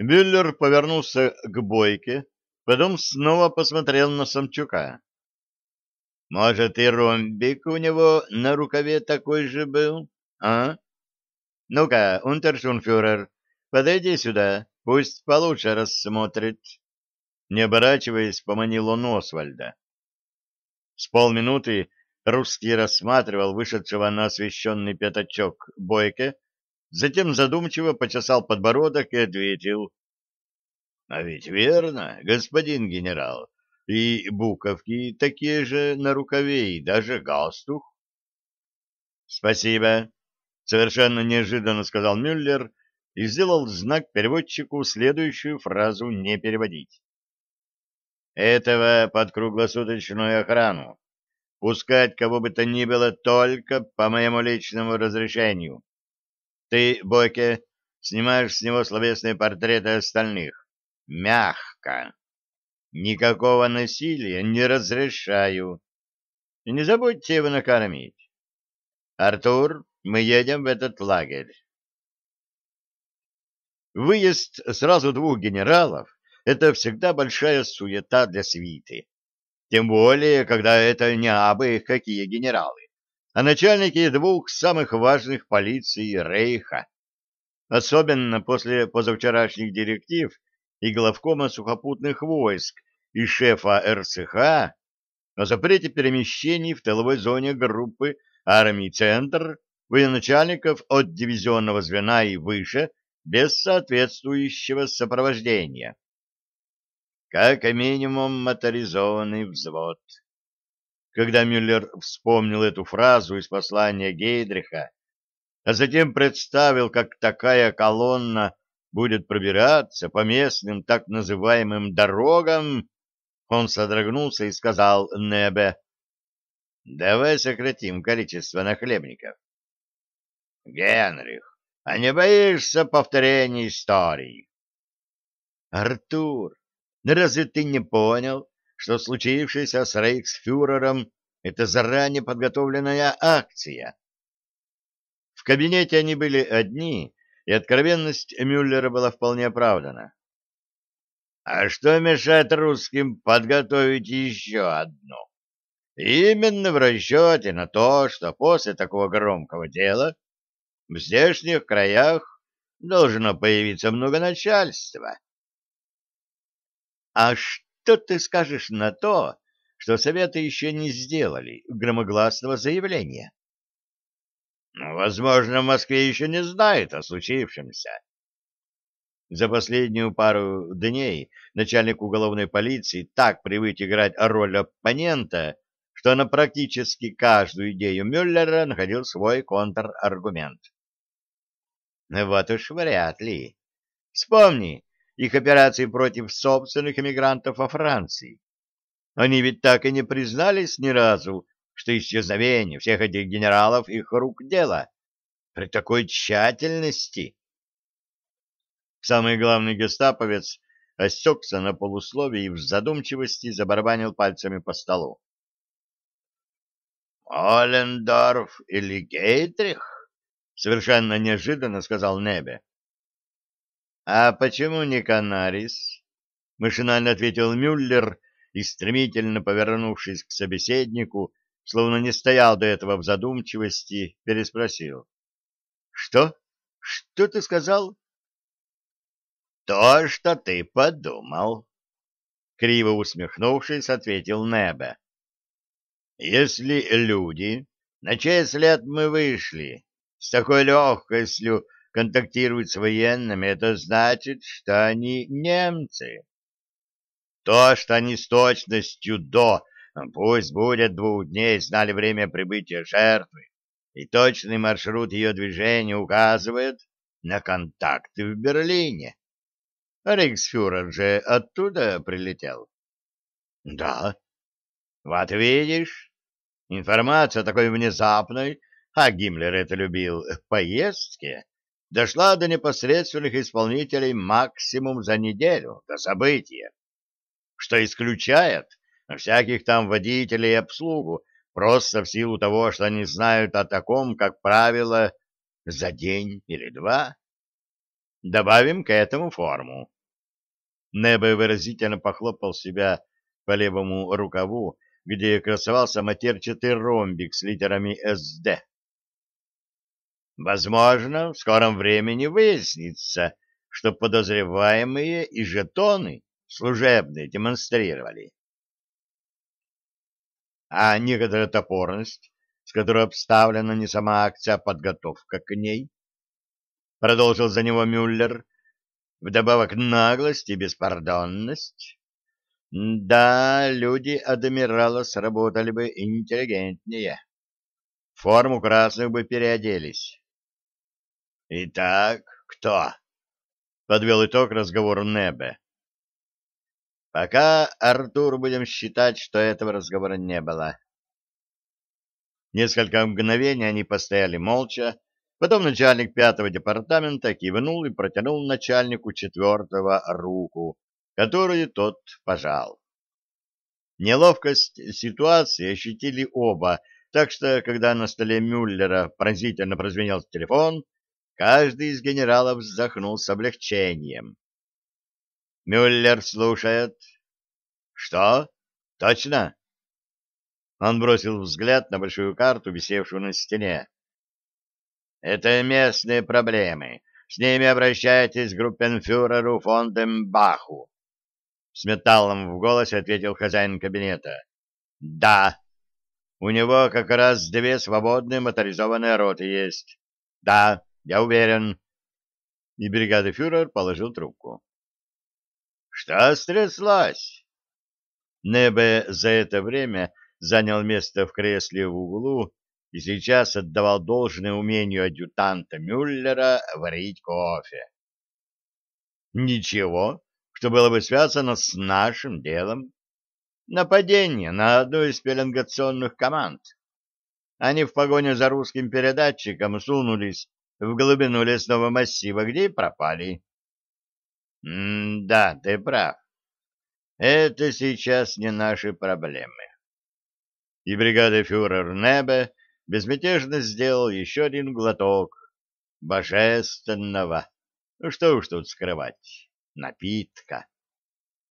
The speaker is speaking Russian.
Бюллер повернулся к Бойке, потом снова посмотрел на Самчука. Может, и ромбик у него на рукаве такой же был, а? Ну-ка, унтершунфюрер, подойди сюда, пусть получше рассмотрит. Не оборачиваясь, поманил он Освальда. С полминуты русский рассматривал вышедшего на освещенный пятачок Бойке, затем задумчиво почесал подбородок и ответил. — А ведь верно, господин генерал, и буковки такие же на рукаве, и даже галстук. — Спасибо, — совершенно неожиданно сказал Мюллер и сделал знак переводчику следующую фразу не переводить. — Этого под круглосуточную охрану. Пускать кого бы то ни было только по моему личному разрешению. Ты, Бойке, снимаешь с него словесные портреты остальных. Мягко. Никакого насилия не разрешаю. И не забудьте его накормить. Артур, мы едем в этот лагерь. Выезд сразу двух генералов — это всегда большая суета для свиты. Тем более, когда это не абы какие генералы, а начальники двух самых важных полиций Рейха. Особенно после позавчерашних директив и главкома сухопутных войск и шефа РСХ о запрете перемещений в тыловой зоне группы армий «Центр» военачальников от дивизионного звена и выше без соответствующего сопровождения. Как минимум моторизованный взвод. Когда Мюллер вспомнил эту фразу из послания Гейдриха, а затем представил, как такая колонна будет пробираться по местным так называемым дорогам, он содрогнулся и сказал Небе, «Давай сократим количество нахлебников». «Генрих, а не боишься повторения истории?» «Артур, ну разве ты не понял, что случившееся с рейхсфюрером — это заранее подготовленная акция?» В кабинете они были одни, и откровенность Мюллера была вполне оправдана. А что мешает русским подготовить еще одну? Именно в расчете на то, что после такого громкого дела в здешних краях должно появиться много начальства. А что ты скажешь на то, что Советы еще не сделали громогласного заявления? Ну, возможно, в Москве еще не знают о случившемся. За последнюю пару дней начальник уголовной полиции так привык играть роль оппонента, что на практически каждую идею Мюллера находил свой контраргумент. Вот уж вряд ли. Вспомни их операции против собственных эмигрантов во Франции. Они ведь так и не признались ни разу, что исчезновение всех этих генералов их рук дело. При такой тщательности. Самый главный гестаповец осекся на полусловии и в задумчивости забарабанил пальцами по столу. «Олендорф или Гейтрих?» — совершенно неожиданно сказал Небе. «А почему не Канарис?» — машинально ответил Мюллер и, стремительно повернувшись к собеседнику, словно не стоял до этого в задумчивости, переспросил. — Что? Что ты сказал? — То, что ты подумал. Криво усмехнувшись, ответил Небе. — Если люди, на чей след мы вышли, с такой легкостью контактируют с военными, это значит, что они немцы. То, что они с точностью до Пусть будет двух дней, знали время прибытия жертвы, и точный маршрут ее движения указывает на контакты в Берлине. Рейхсфюрер же оттуда прилетел. — Да. — Вот видишь, информация такой внезапной, а Гиммлер это любил, поездке, дошла до непосредственных исполнителей максимум за неделю до события, что исключает всяких там водителей и обслугу, просто в силу того, что они знают о таком, как правило, за день или два. Добавим к этому форму. Небе выразительно похлопал себя по левому рукаву, где красовался матерчатый ромбик с литерами «СД». Возможно, в скором времени выяснится, что подозреваемые и жетоны служебные демонстрировали. А некоторая топорность, с которой обставлена не сама акция, а подготовка к ней, продолжил за него Мюллер, вдобавок наглость и беспардонность. Да, люди адмирала сработали бы интеллигентнее. Форму красную бы переоделись. Итак, кто? Подвел итог разговору Небе. Пока, Артур, будем считать, что этого разговора не было. Несколько мгновений они постояли молча, потом начальник пятого департамента кивнул и протянул начальнику четвертого руку, которую тот пожал. Неловкость ситуации ощутили оба, так что, когда на столе Мюллера пронзительно прозвенел телефон, каждый из генералов вздохнул с облегчением. Мюллер слушает. Что? Точно? Он бросил взгляд на большую карту, висевшую на стене. Это местные проблемы. С ними обращайтесь к группенфюреру фон Дембаху. С металлом в голосе ответил хозяин кабинета. Да. У него как раз две свободные моторизованные роты есть. Да, я уверен. И бригадный положил трубку. Что стряслось? Небе за это время занял место в кресле в углу и сейчас отдавал должное умению адъютанта Мюллера варить кофе. Ничего, что было бы связано с нашим делом. Нападение на одну из пеленгационных команд. Они в погоне за русским передатчиком сунулись в глубину лесного массива, где и пропали. Да, ты прав. Это сейчас не наши проблемы. И бригада фюрер Небе безмятежно сделал еще один глоток божественного, ну что уж тут скрывать, напитка.